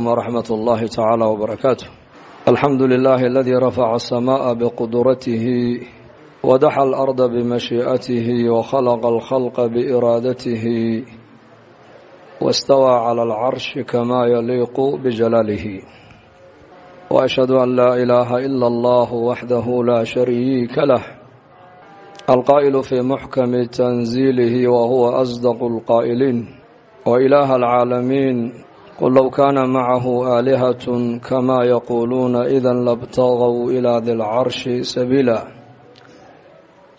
ورحمة الله تعالى وبركاته الحمد لله الذي رفع السماء بقدرته ودحى الأرض بمشيئته وخلق الخلق بإرادته واستوى على العرش كما يليق بجلاله وأشهد أن لا إله إلا الله وحده لا شريك له القائل في محكم تنزيله وهو أصدق القائلين وإله العالمين qul low kaana macahu aalihatun kamaa yaquuluuna idan labtaqow ilaa dilcarshi sabiila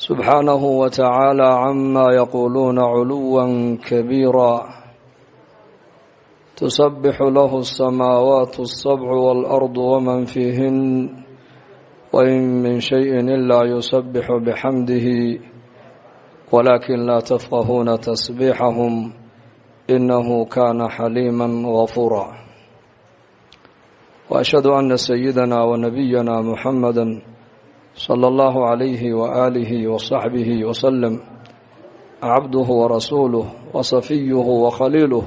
subxaanahu wa tacaala camaa yaquuluuna culuwan kabiira tusabixu lahu asamaawaatu asabcu waalardu waman fiihin wain min shayin ilaa yusabixu bixamdihi walaakin laa tafqahuuna tasbiixahum تسبيحهم إنه كان حليما غفورا وأشهد أن سيدنا ونبينا محمدا صلى الله عليه وآله وصحبه وسلم عبده ورسوله وصفيه وخليله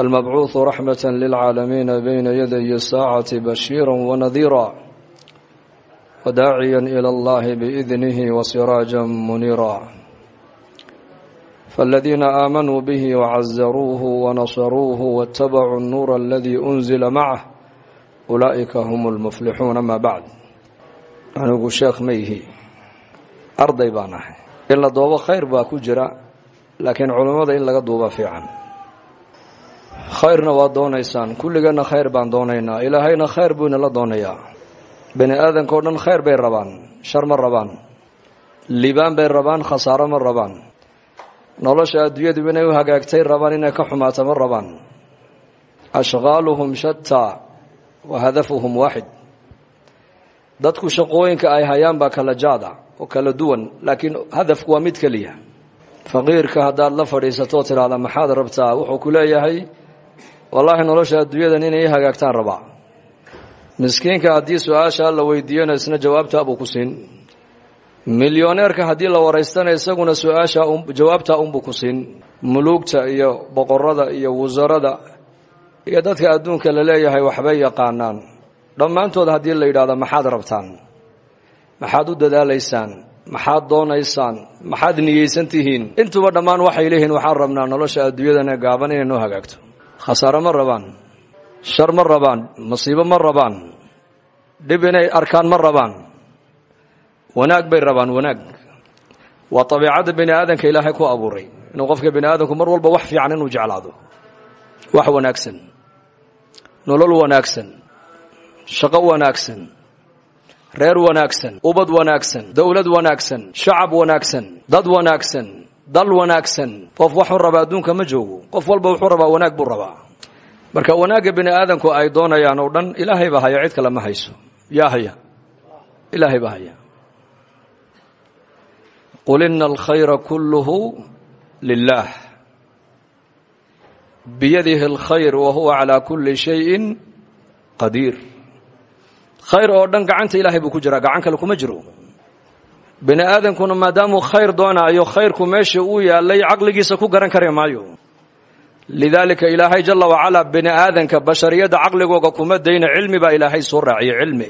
المبعوث رحمة للعالمين بين يدي الساعة بشيرا ونذيرا وداعيا إلى الله بإذنه وسراجا منيرا فالذين آمنوا به وعزروه ونصروه واتبعوا النور الذي أنزل معه أولئك هم المفلحون ما بعد anigu sheekh ma ihi arday baan ahay in la doobo khayr baa ku jira laakiin culummada in laga duuba fiican khayrna waa doonaysaan kulligeenna khayr baan doonaynaa ilaahayna khayr buu inala doonayaa bani aadankao dhan khayr bay rabaan shar ma rabaan liibaan bay rabaan khasaaro ma rabaan nolosha adduunyadu inay u hagaagtay rabaan inay ka xumaato ma rabaan. Ashqaaluhum shataa wa hadafuhum waaxid dadku shaqooyinka ay hayaan baa kala jaada oo kala duwan laakiin hadafku waa mid keliya. Faqiirka haddaad la fadhiisatoo tidhaahda maxaad rabtaa? Wuxuu ku leeyahay wallaahi nolosha adduunyadan inay i hagaagtaan rabaa. Miskiinka haddii su'aashaa la weydiiyana isna jawaabtaa buu ku siin milyoneerka haddii la waraystana isaguna su'aasha jawaabtaa unbuu ku siin. Muluugta iyo boqorada iyo wasarada iyo dadka adduunka la leeyahay waxbay yaqaanaan. Dhammaantood haddii la yidhahdo maxaad rabtaan? Maxaad u dadaalaysaan? Maxaad doonaysaan? Maxaad niyeysan tihiin? Intuba dhammaan waxay leeyihiin waxaan rabnaa nolosha adduunyadana gaaban inay noo hagaagto. Khasaaro ma rabaan. Shar ma rabaan. Masiibo ma rabaan. Dhib inay arkaan ma rabaan wanaag bay rabaan wanaag. Waa dabiicadda bini aadanka ilaahay ku abuuray. Inuu qofka bini aadamku mar walba wax fiican inuu jeclaado. Wax wanaagsan. Nolol wanaagsan. Shaqo wanaagsan. Reer wanaagsan. Ubad wanaagsan. Dowlad wanaagsan. Shacab wanaagsan. Dad wanaagsan. Dal wanaagsan. Qof waxuu rabaa adduunka ma joogo. Qof walba wuxuu rabaa wanaag buu rabaa. Marka wanaagga bini aadamku ay doonayaan oo dhan ilaahay baa haya cid kale ma hayso. Yaa haya. Ilaahay baa haya qul ina alkhayra kulluhu lilaah biyadihi alkhayr wa huwa calaa kulli shayin qadiir khayr oo dhan gacanta ilaahay buu ku jiraa gacan kale kuma jiro bini aadankuna maadaamuu khayr doonaayo khayrku meesha uu yaalay caqligiisa ku garan kari maayo lidaalika ilaahay jala wacalaa bini aadanka bashariyadda caqligooga kuma dayna cilmi baa ilaahay soo raaciyay cilmi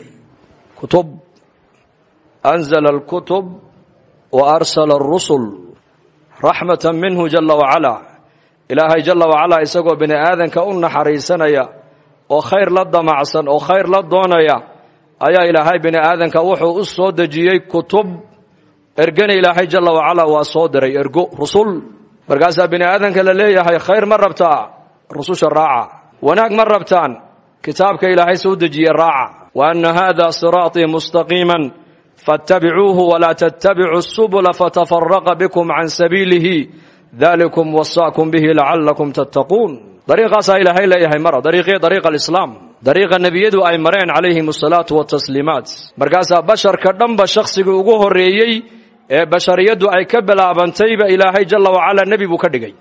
kutub anzala alkutub wa arsala arusul raxmatan minhu jala wacalaa ilaahay jala wacalaa isagoo bini aadanka u naxariisanaya oo khayr la damacsan oo khayr la doonaya ayaa ilaahay bini aadanka wuxuu u soo dejiyey kutub ergana ilaahay jala wacalaa waa soo diray ergo rusul markaasaa bini aadanka la leeyahay khayr ma rabtaa rususha raaca wanaag ma rabtaan kitaabka ilaahay soo dejiye raaca wa anna haada siraaطii mustaqiima faاtabicuuhu walaa tatabicuu subula fatafaraqa bikum can sabiilihi dalikum wasaakum bihi lacalakum tattaquun dariiqaasaa ilaahay leeyahay mara dariiqii dariiqa alislaam dariiqa nebiyadu ay mareen calayhim asalaatu watasliimaat markaasaa basharka dhanba shakhsigii ugu horreeyey ee bashariyaddu ay ka bilaabantayba ilaahay jala wacalaa nebi buu ka dhigay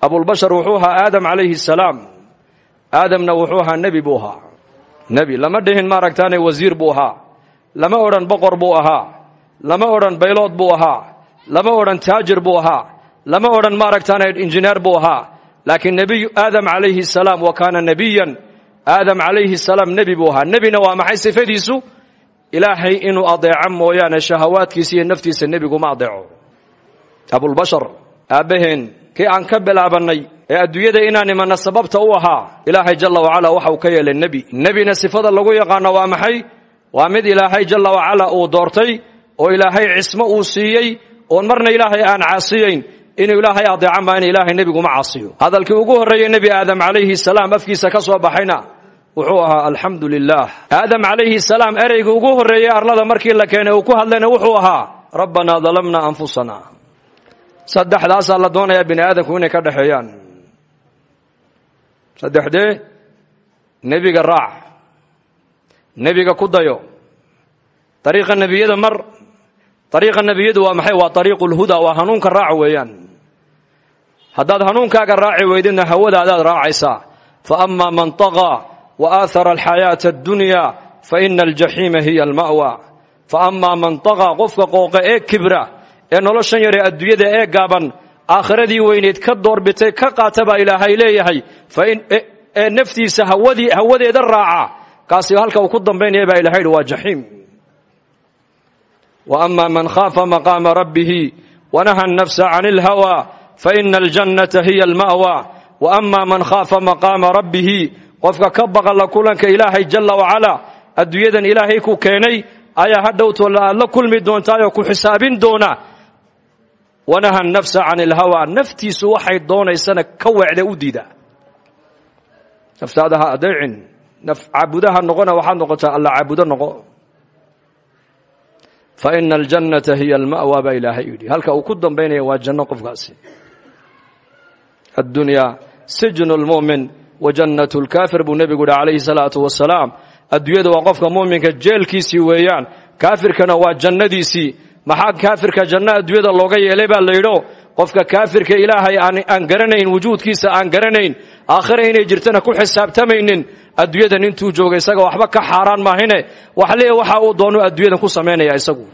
abulbashar wuxuu ahaa aadam calayhi salaam aadamna wuxuu ahaa nebi buu ahaa nebi lama dhihin maaragtaane wasiir buu ahaa lama odhan boqor buu ahaa lama odhan baylood buu ahaa lama odhan taajir buu ahaa lama odhan maaragtaane injineer buu ahaa laakiin nebiyu aadam calayhi salaam wa kaana nebiyan aadam calayhi salaam nebi buu ahaa nebina waa maxay sifadiisu ilaahay inuu adeeco mooyaane shahawaadkiisa iyo naftiisa nebiguma adeeco abulbashar aabbaheen kii aan ka bilaabannay ee adduunyada inaan imanna sababta u ahaa ilaahay jalla wacala waxa uu ka yeelay nebi nebina sifada lagu yaqaano waa maxay waa mid ilaahay jalla wacala uu doortay oo ilaahay cismo uu siiyey oon marna ilaahay aan caasiyayn inuu ilaahay adeecan baa in ilaahay nebiguma caasiyo. Hadalkii ugu horreeyey nebi aadam calayhi salaam afkiisa ka soo baxayna wuxuu ahaa alxamdu lilah aadam calayhi salaam ereyga ugu horreeyey arlada markii la keenay uu ku hadlayna wuxuu ahaa rabbanaa dalamna anfusana. Saddexdaasaa la doonayaa bini aadamku inay ka dhexeeyaan saddexdee nebiga raac nebiga ku dayo. Dariiqa nebiyada mar dariiqa nebiyadu waa maxay? Waa dariiqu lhuda waa hanuunka raac weeyaan. Haddaad hanuunkaaga raaci weydidna hawadaadaad raacaysaa. Fa ama man طagaa wa aahara alxayaata addunya fa ina aljaxiima hiya alma'wa. Fa ama man طagaa qofka qooqa ee kibra ee noloshan yaree adduunyada ee gaaban aakhiradii weyneyd ka doorbitay ka qaata baa ilaahay leeyahay. Ee naftiisa hawadeeda raaca kaasi halka uu ku dambaynaya baa ilahay yidhi waa jaxiim. Wa ama man khaafa maqaama rabbihi wanaha nafsa can اlhawaa faina aljannata hiya alma'wa. Wa ama man khaafa maqaama rabbihi qofka ka baqalla kulanka ilaahay jalla wacalaa adduunyadan ilaahay ku keenay ayaa hadhowtola aad la kulmi doontaayoo ku xisaabin doona. Wanaha nafsa can ilhawaa naftiisu waxay doonaysana ka weecda u diida. Naftaada adeecin caabudaha noqona waxaad noqotaa alla caabudo noqo fa ina aljannata hiya alma'wa baa ilaahay yidhi halka uu ku dambaynaya waa janno qofkaasi addunyaa sijnu lmu'min wa jannatu lkaafir buu nebigu yihi calayhi salaatu wasalaam adduunyada waa qofka mu'minka jeelkiisii weeyaan kaafirkana waa jannadiisii maxaa kaafirka janno adduunyada looga yeelay baa la yidho qofka kaafirka ilaahay aan garanayn wujuudkiisa aan garanayn aakhira inay jirtana ku xisaabtamaynin adduunyadan intuu jooga isaga waxba ka xaaraan maahine waxa leeya waxa uu doonu adduunyadan ku samaynaya isagu.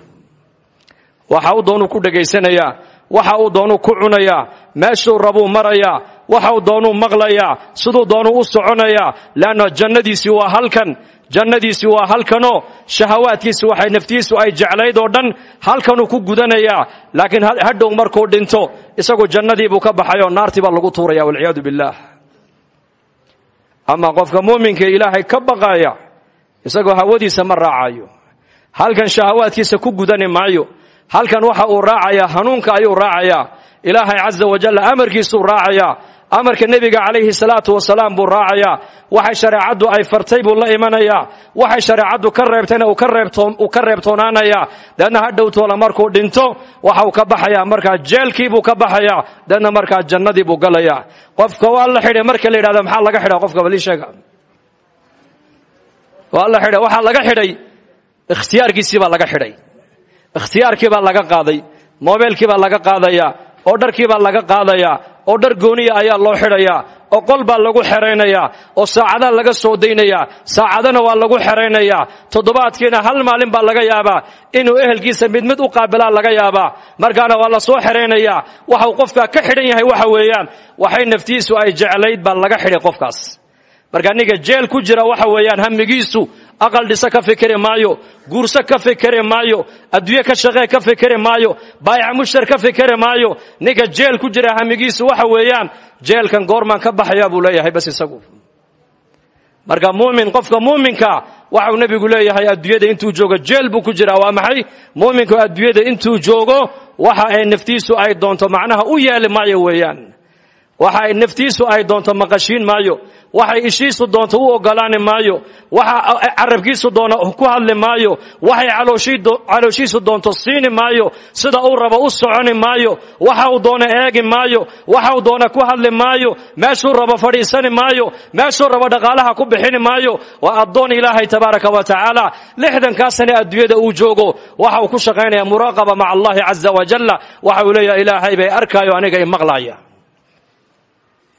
Waxa uu doonuu ku dhegaysanayaa waxa uu doonuu ku cunayaa meeshuu rabuu marayaa waxa uu doonuu maqlayaa siduu doonuu u soconayaa leanna jannadiisii waa halkan. Jannadiisi waa halkanoo shahawaadkiisi waxay naftiisu ay jeclayd oo dhan halkanuu ku gudanayaa. Laakiin hadhow markuu dhinto isagu jannadiibuu ka baxay oo naartii baa lagu tuuraya walciyaadu billaah. Ama qofka muuminka ilaahay ka baqaaya isagoo hawadiisa ma raacayo halkan shahawaadkiisa ku gudani maayo. Halkan waxa uu raacayaa hanuunka ayuu raacayaa. Ilaahay casa wajalla amarkiisuu raacayaa amarka nebiga calayhi salaatu wasalaam buu raacayaa waxay shareecaddu ay fartay buu la imanayaa waxay shareecaddu ka reebtayna uu ka reebtoonaanayaa deedna hadhowtoola markuu dhinto waxa uu ka baxayaa markaa jeelkiibuu ka baxayaa deedna markaa jannadii buu galayaa qofka waa la xidhay marka la yidhahda maxaa laga xidha qofka balii sheega. Waa la xidhay. Waxaa laga xidhay. Ikhtiyaarkiisii baa laga xidhay. Ikhtiyaarkii baa laga qaaday. Moobeelkii baa laga qaadayaa oo dharkii baa laga qaadayaa oo dhar gooniya ayaa loo xidhayaa oo qol baa lagu xeraynayaa oo saacadaa laga soo daynayaa saacadana waa lagu xeraynayaa toddobaadkiina hal maalin baa laga yaabaa inuu ehelkiisa mid mid u qaabilaa laga yaabaa. Markaana waa la soo xeraynayaa waxau qofkaa ka xidhan yahay waxa weeyaan waxay naftiisu ay jeclayd baa laga xidhay qofkaas. Marka ninka jeel ku jira waxa weeyaan hamigiisu aqal dhise ka fikiri maayo guurso ka fikiri maayo adduunye ka shaqee ka fikiri maayo baayac mushtar ka fikiri maayo ninka jeel ku jira hamigiisu waxa weeyaan jeelkan goormaan ka baxaya buu leeyahay bas isagu marka muumin qofka muuminka waxau nebigu leeyahay adduunyada intuu joogo jeel buu ku jiraa waa maxay muuminku adduunyada intuu joogo waxa ay naftiisu ay doonto macnaha u yeeli maayo weeyaan waxa naftiisu ay doonto maqashiin maayo. Waxay ishiisu doonto u ogolaani maayo. Waxa carabkiisu doono ku hadli maayo. Waxay calooshiisu doonto siini maayo. Sida uu rabo u soconi maayo. Waxa uu doono eegi maayo. Waxa uu doono ku hadli maayo. Meeshuu rabo fadhiisani maayo. Meeshuu rabo dhaqaalaha ku bixini maayo. Waa addoon ilaahay tabaaraka wa tacaala. Lixdankaa sane adduunyada uu joogo waxa uu ku shaqaynaya muraaqaba maca allahi caza wajalla waxa uu leeyahay ilaahay bay arkaayo aniga i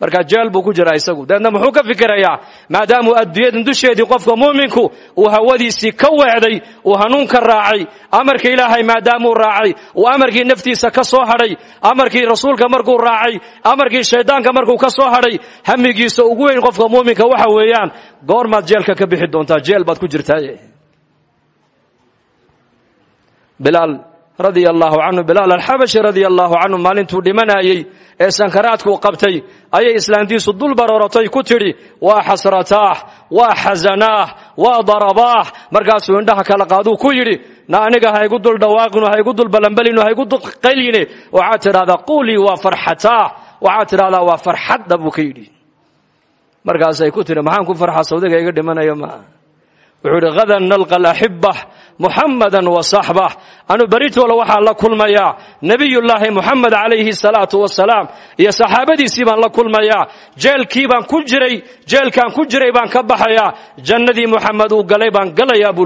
markaa jeel buu ku jiraa isagu. Dabeedna muxuu ka fikirayaa maadaamuu adduunyadan dusheedii qofka muuminku uu hawadiisii ka weecday uu hanuunka raacay amarka ilaahay maadaamuu raacay uu amarkii naftiisa ka soo hadhay amarkii rasuulka markuu raacay amarkii shaydaanka markuu ka soo hadhay hamigiisa ugu weyn qofka muuminka waxa weeyaan goormaad jeelka ka bixi doontaa jeel baad ku bilaal radia allaahu canhu bilaal alxabashi radia allaahu canhu maalintuu dhimanayey ee sankaraadkuu qabtay. Ayay islaantiisu dul barooratay ku tidhi waa xasrataah waa xasanaah waa darabaah markaasuu indhaha kala qaaduu ku yidhi na aniga ha igu dul dhawaaqinu ha igu dul ballanbalinu ha igu dul qalyine waxaad tidhahdaa quulii waa farxataah. Waxaad tidhahdaa waa farxadda buu ka yidhi. Ku tidhi maxaan ku farxa sawdiga iga dhimanayo maa wuxuu idhi hadan nalqa alaxibah muxamadan wa saxbah anu beritoola waxaan la kulmayaa. Nebiyullaahi muxamed calayhi salaatu wasalaam iyo saxaabadiisii baan la kulmayaa. Jeelkii baan ku jiray jeelkaan ku jiray baan ka baxayaa. Jannadii muxamed galay baan galayaa buu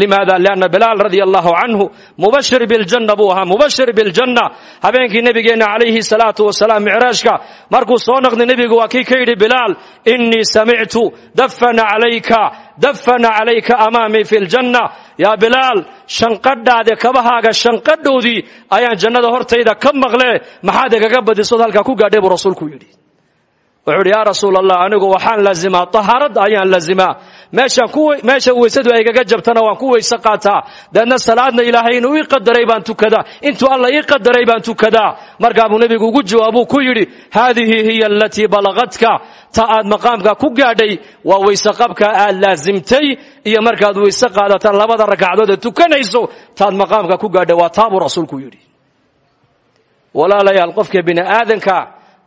limaada lianna bilaal radia allahu canhu mubashir biljanna buu ahaa mubashir biljanna habeenkii nebigeenna calayhi salaatu wasalaam micraashka markuu soo noqday nebigu waa kii ka yidhi bilaal innii samictu dafana calayka dafana calayka amaamii fi ljanna yaa bilaal shanqadhaade kabahaaga shanqadhoodii ayaan jannada hortayda ka maqlee maxaad igaga badisood halkaa ku gaadhay buu rasuulku yidhi wuxuu idhi yaa rasuul allah anigu waxaan laazimaa tahaaradda ayaan meeshaan meesha weysadu ay gaga jabtana waan ku weyse qaataa. Deedna salaadna ilaahay inuu ii qadaray baan tukadaa. Intuu alla ii qadaray baan tukadaa. Markaabuu nebigu ugu jawaabuu ku yidhi haadihi hiya alatii balaqadka ta aad maqaamka ku gaadhay waa weyse qabka aad laasimtay iyo markaad weyse qaadataan labada ragcadood ee tukanayso taad maqaamka ku gaadhay. Waa taabuu rasuulku yidhi. Walaalayaal qofka bini aadanka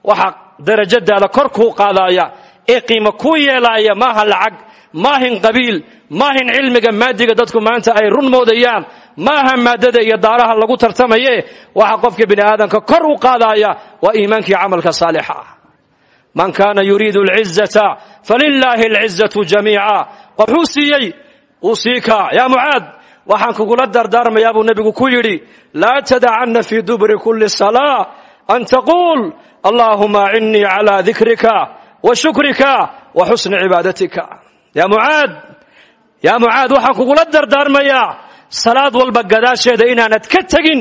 waxa darajadaada kor kuu qaadaaya ee qiimo kuu yeelaaya maaha lacag maahin qabiil maahin cilmiga maadiga dadku maanta ay run moodayaan maaha maadada iyo daaraha lagu tartamaye waxa qofka bini aadamka kor u qaadaaya waa iimaankii camalka saalixa ah. Man kaana yuriidu alcizata falilaahi alcizatu jamiica. Wuxuu siiyey uu sii kaa. Yaa waxaan kugula dardaarmayaa buu nebigu ku yidhi laa tadacanna fii duburi kulli salaa an taquul allahuma acinnii calaa dikrika wa shukrika wa xusni cibaadatika yaa mucaad yaa mucaad waxaan kugula dardaarmayaa salaad walba gadaasheeda inaanad ka tegin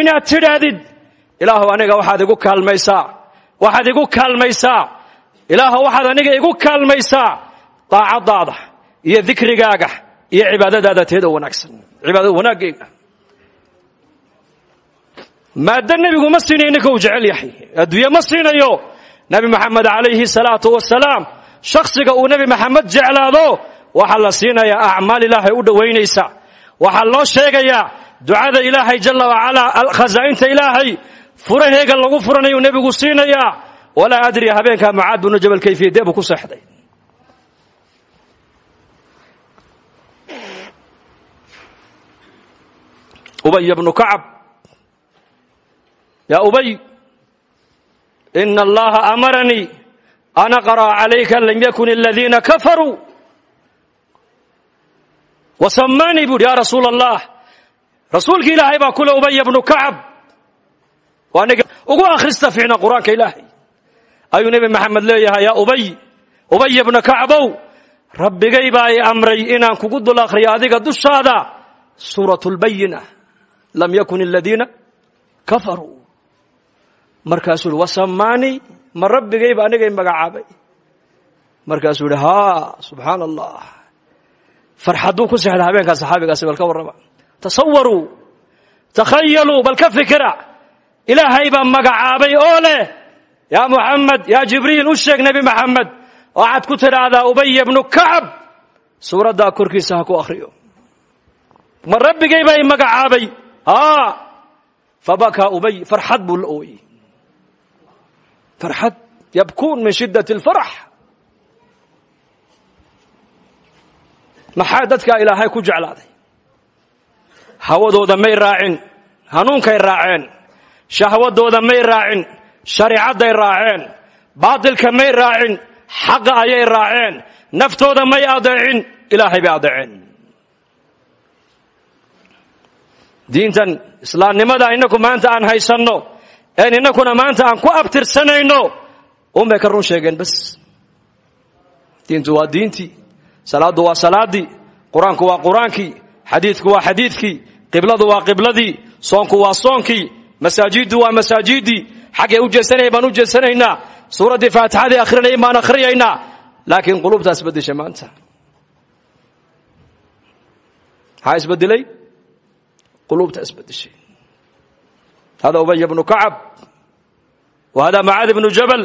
inaad tidhaahdid ilaahu aniga waxaad igu kaalmaysaa waxaad igu kaalmaysaa ilaahu waxaad aniga igu kaalmaysaa daacadaada iyo dikrigaaga iyo cibaadadaada teeda wanaagsan cibaadada wanaaggeyga maaddo nebigu ma siinayo ninka uu jecel yahay. Adduunye ma siinayo. Nebi maxamed calayhi salaatu wasalaam shakhsiga uu nebi maxamed jeclaado waxaa la siinayaa acmaal ilaahay u dhowaynaysa waxaa loo sheegayaa ducada ilaahay jalla wacalaa khasaa'inta ilaahay furaheega lagu furanayuu nebigu siinayaa walaa adri habeenkaa mucaad binu jabal kayfiya dee buu ku seexday. Ubay bnu kacab yaa ubay ina allaha amaranii an aqra'a calayka lam yakun aladiina kafaruu wasamaanii buuhi yaa rasuul allah rasuulki ilaahay baa kule ubaya bnu kacab ugu akhrista fiicna qur'aanka ilaahay ayuu nebi maxamed leeyahay yaa ubay ubaya bna kacbow rabbigay baa i amray inaan kugu dul akhriyo adiga dushaada. Suurat lbayina lam yakun aladiina kafaruu markaasuu ihi wasamaanii ma rabbigayba anigay magacaabay. Markaasuu yihi haa subxaana allah farxadduu ku sexda habeenkaa saxaabigaasi bal ka warrama tasawaruu takhayaluu bal ka fikira ilaahay baa magacaabay oo leh. Yaa muxamed yaa jibriil u sheeg nebi maxamed waxaad ku tidhaahdaa ubaya bnu kacab suuraddaa korkiisa ha ku akhriyo. Ma rabbigay baa i magacaabay? Haa fabakaa ubay farxad buu la ooyey farxad yabkuun min shiddat alfarax maxaa dadkaa ilaahay ku jeclaaday hawadooda may raacin hanuunkay raaceen shahwadooda may raacin shareicadday raaceen baatilka may raacin xaqa ayay raaceen naftooda may adeecin ilaahay bay adeeceen diintan islaamnimada innaku maanta aan haysanno een innakuna maanta aan ku abtirsanayno. Unbay ka run sheegeen bas diintu waa diintii salaaddu waa salaaddii qur'aanku waa qur'aankii waa xadiidkii qibladu waa qibladii soonku waa soonkii masaajiddu waa masaajiddii xaggay u jeesanaya baan u jeesanaynaa. Suuraddii faatixadii akhrinayay baan akhriyaynaa. Laakiin qulubtaa isbedeshay maanta. Maxaa isbedelay? Qulubta isbedeshay hada ubay bnu kacab wa hada macaad bnu jabal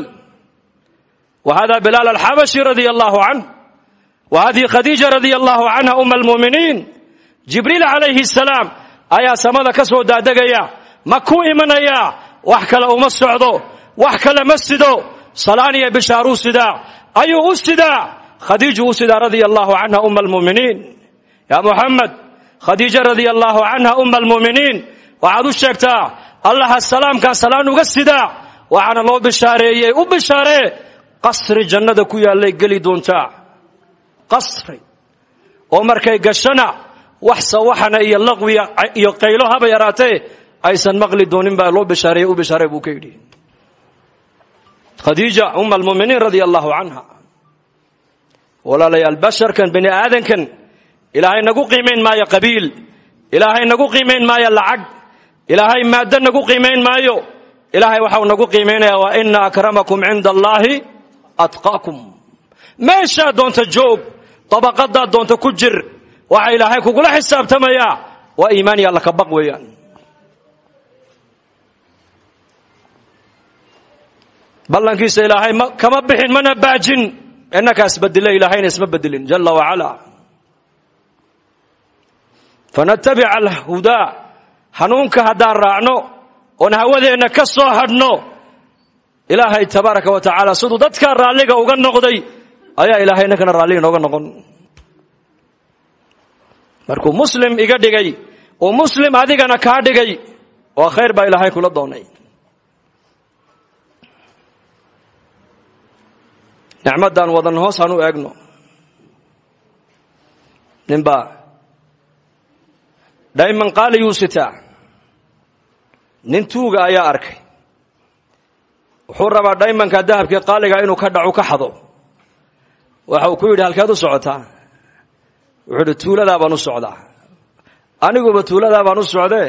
wa hada bilaal alxabashi radia allahu canh wa hadihi khadiija radia allahu canha uma almuuminiin jibriil calayhi asalaam ayaa samada ka soo daadegaya ma ku imanaya wax kale uma socdo wax kale ma sido salaaniya bishaaruu sidaa ayuu u sidaa khadiiju u sidaa radia allahu canha uma almuuminiin ya muxamed khadiija radia allahu canha uma almuuminiin waxaad u sheegtaa allaha salaamkaa salaan uga sidaa waxaana loo bishaareeyey. U bishaaree qasri jannada ku yaallay geli doontaa qasri. Oo markay gashana wax sawaxana iyo laqwiya iyo qaylo haba yaraatee aysan maqli doonin baa loo bishaareeye u bishaaree buu ka yidhi. Khadiija uma almuuminiin radia allahu canha walaalayaal basharkan bini aadankan ilaahay nagu qiimayn maayo qabiil. Ilaahay nagu qiimayn maayo lacag ilaahay maaddo nagu qiimayn maayo. Ilaahay waxau nagu qiimaynaya waa ina akramakum cinda allaahi atqaakum. Meeshaa doonta joog dabaqadaa doonta ku jir waxa ilaahay kugula xisaabtamayaa waa iimaan iyo alla ka baq ballankiisa ilaahay kama bixin mana baajin. Innakaa isbedila ilaahayna isma bedelin jala wacala fanatabic alhudaa hanuunka haddaan raacno oon hawadeenna ka soo hadhno ilaahay tabaaraka wa tacaala siduu dadkaa raalliga uga noqday ayaa ilaahay innakana raalliga inooga noqon. Markuu muslim iga dhigay uu muslim adigana kaa dhigay waa khayr baa ilaahay kula doonay. Nicmaddan wadan hoos hanu eegno. Ninbaa dhayman qaaliyuu sitaa nin tuuga ayaa arkay. Wuxuu rabaa dhaymanka dahabkii qaaliga inuu ka dhacu ka xado. Waxa uu ku yidhi halkeed u socotaa wuxuu yidhi tuuladaa baan u socdaa. Aniguba tuuladaa baan u socdee?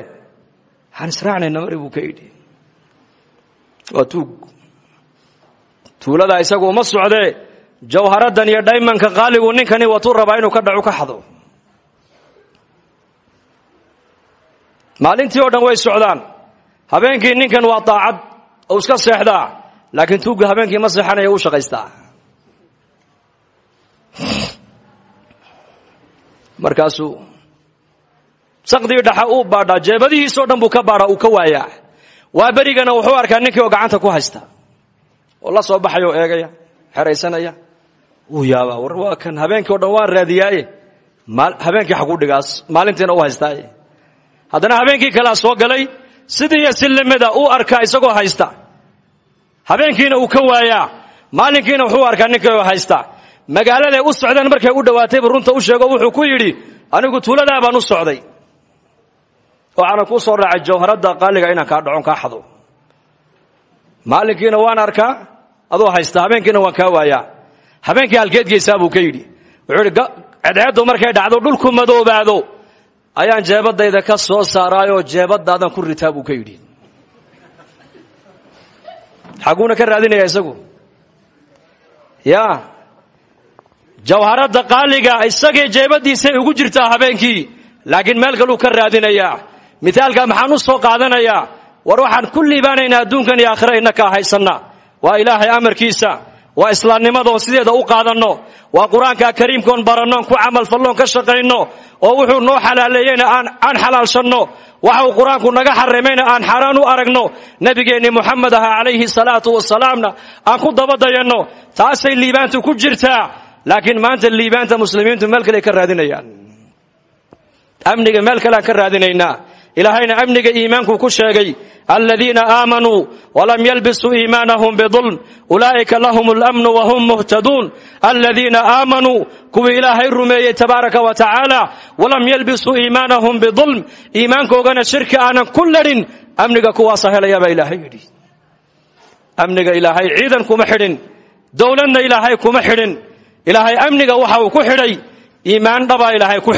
Waxaan israacnayna mari buu ka yidhi. Waa tuug. Tuuladaa isagu uma socdee. Jawharadan iyo dhaymanka qaaligu ninkani watuu rabaa inuu ka dhacu ka xado. Maalintii oo dhan way socdaan habeenkii ninkan waa daacad oo iska seexdaa laakiin tuugga habeenkii ma seexanaya u shaqaystaa. Markaasuu saqdii dhaxa uu baadhaa jeebadihiisoo dhan buu ka baadhaa uu ka waayaa. Waa berigana wuxuu arkaa ninkii oo gacanta ku haysta oo la soo baxaya oo eegaya xeraysanaya. Wuu yaabaa war waa kan habeenkii o dhan waan raadiyaaye habeenkii xagu dhigaas maalintiina u haystaaye. Haddana habeenkii kalea soo galay sidii iyo si lamida uu arkaa isagoo haysta. Habeenkiina uu ka waayaa. Maalinkiina wuxuu arkaa ninkii oo haysta. Magaaladay u socdeen markay u dhowaataybu runta u sheego wuxuu ku yidhi anigu tuuladaa baan u socday. Waxaana kuu soo raacay jawharadda qaaliga inaan kaa dhacon kaa xado. Maalinkiina waan arkaa adoo haysta. Habeenkiina waan kaa waayaa. Habeenkii halkeed geysaa buu ka yidhi. Wuxuu yidhi cedceeddu markay dhacdo dhulku madoobaado ayaan jeebadayda ka soo saaraayoo jeebadaadan ku ritaa buu ka yidhi. Xaguuna ka raadinaya isagu. Ya jawharadda qaaliga isagay jeebadiisay ugu jirtaa habeenkii laakiin meel kaluu ka raadinayaa mithaalka maxaan u soo qaadanayaa war waxaan ku liibaanaynaa adduunkan iyo aakhira innakaa haysanna. Waa ilaahay amarkiisa waa islaamnimadoon sideeda u qaadanno. Waa qur'aanka kariimkoon barannoon ku camalfalloon ka shaqayno oo wuxuu noo xalaaleeyeyna aan xalaalshanno. Waxa uu qur'aanku naga xarimayna aan xaaraan u aragno. Nebigeenni moxamed aha calayhi salaatu wasalaamna aan ku dabadayanno. Taasay liibaantu ku jirtaa laakiin maanta liibaanta muslimiintu meel kale ka raadinayaan. Amniga meel kale aan ka raadinaynaa ilaahayna amniga iimaankuu ku sheegay aladiina aamanuu walam yalbisuu iimaanahum bidulm ulaa'ika lahum اlamnu wahum muhtaduun aladiina aamanuu kuwii ilaahay rumeeyey tabaaraka wa tacaala walam yalbisuu iimaanahum bidulm iimaankoogana shirki aanan ku ladhin amniga kuwaasa helaya baa ilaahay yidhi. Amniga ilaahay ciidan kuma xidhin dowladna ilaahay kuma xidhin. Ilaahay amniga waxa uu ku xidhay iimaan dhabaa ilaahay ku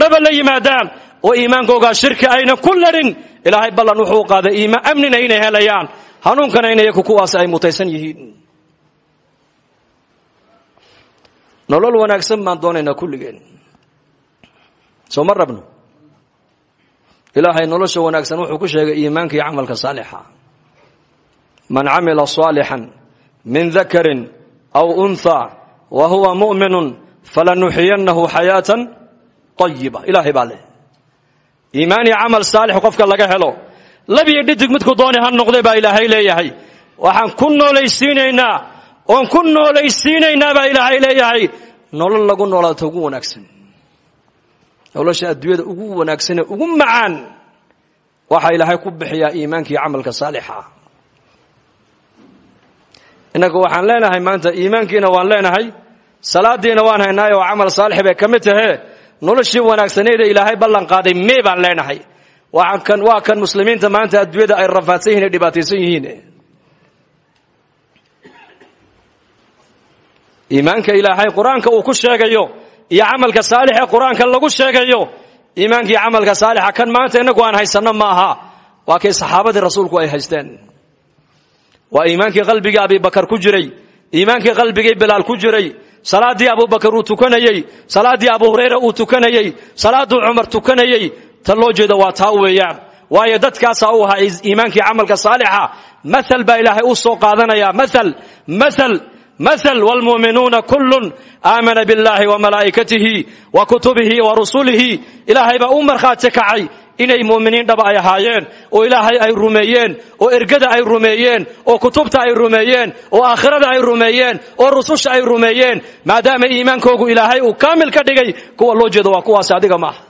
dhaba la yimaadaan oo iimaankoogaa shirki ayna ku ladhin ilaahay ballan wuxuu qaaday iimaan amnina inay helayaan hanuunkana in iyaku kuwaas ay mutaysan yihiin nolol wanaagsan baan doonaynaa kulligeen soo ma rabno ilaahay nolosha wanaagsan wuxuu ku sheegay iimaanka iyo camalka saalixa man camila صaalixا min dakarin aw unha wa huwa muؤminu falanuxiyanahu xayaaةa طayiba ilaahay baa leh iimaan iyo camal saalix qofka laga helo. Labiyo dhidig midku dooni ha noqday baa ilaahay leeyahay. Waxaan ku noolaysiinaynaa oon ku noolaysiinaynaa baa ilaahay leeyahay. Nolol lagu noolaato ugu wanaagsan. Nolosha adduunyada ugu wanaagsanee ugu macaan waxaa ilaahay ku bixiyaa iimaanka iyo camalka saalixa. Innagu waxaan leenahay maanta iimaankiina waan leenahay salaadiina waan haynaay oo camal saalix bay ka mid tahee noloshii wanaagsaneeda ilaahay ballan qaaday mee baan leenahay. Waa kan muslimiinta maanta adduunyada ay rafaadsan yihiin yihiin. Iimaanka ilaahay qur'aanka uu ku sheegayo iyo camalka saalix ee qur'aanka lagu sheegayo iimaankii camalka saalixa kan maanta inagu aan haysanno ma aha. Waa kay saxaabadii rasuulku ay haysteen? Waa iimaankii qalbigii abibakar ku jiray iimaankii qalbigii bilaal ku jiray salaaddii abubakar uu tukanayey salaaddii abu hurayra uu tukanayey salaadduu cumar tukanayey ta loo jeeda waa taa weeyaan. Waayo dadkaasaa u ahaa iimaankii camalka saalixa. Maal baa ilaahay u soo qaadanaya maal maal maal wlmuuminuuna kullun aamana biاllahi wamalaa'ikatihi wa kutubihi wa rusulihi. Ilaahay baa u markhaati kacay inay muuminiin dhaba ay ahaayeen oo ilaahay ay rumeeyeen oo ergada ay rumeeyeen oo kutubta ay rumeeyeen oo aakhirada ay rumeeyeen oo rususha ay rumeeyeen maadaama iimaankoogu ilaahay uu kaamil ka dhigay kuwa loo jeedo waa kuwaas adiga maaha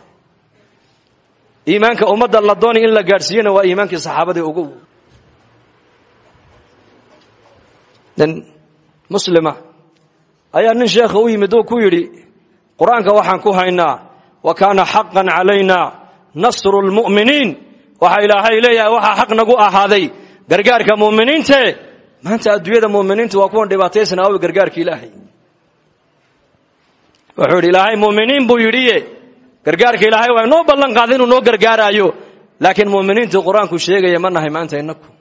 iimaanka ummadda la doonay in la gaadhsiiyena waa iimaankii saxaabadii ugu nin muslima ayaa nin sheekha u yimid oo ku yidhi qur'aanka waxaan ku haynaa wa kaana xaqan calayna nasru lmu'miniin waxa ilaahay leeyahay waxaa xaq nagu ahaaday. Gargaarka mu'miniinte maanta adduunyada mu'miniintu waa kuwan dhibaataysan aawi gargaarka ilaahay. Wuxuu yidhi ilaahay mu'miniin buu yidhiye gargaarka ilaahay waa inoo ballan qaaday inuu noo gargaaraayo. Laakiin mu'miniintii qur'aanku ma nahay maanta inaku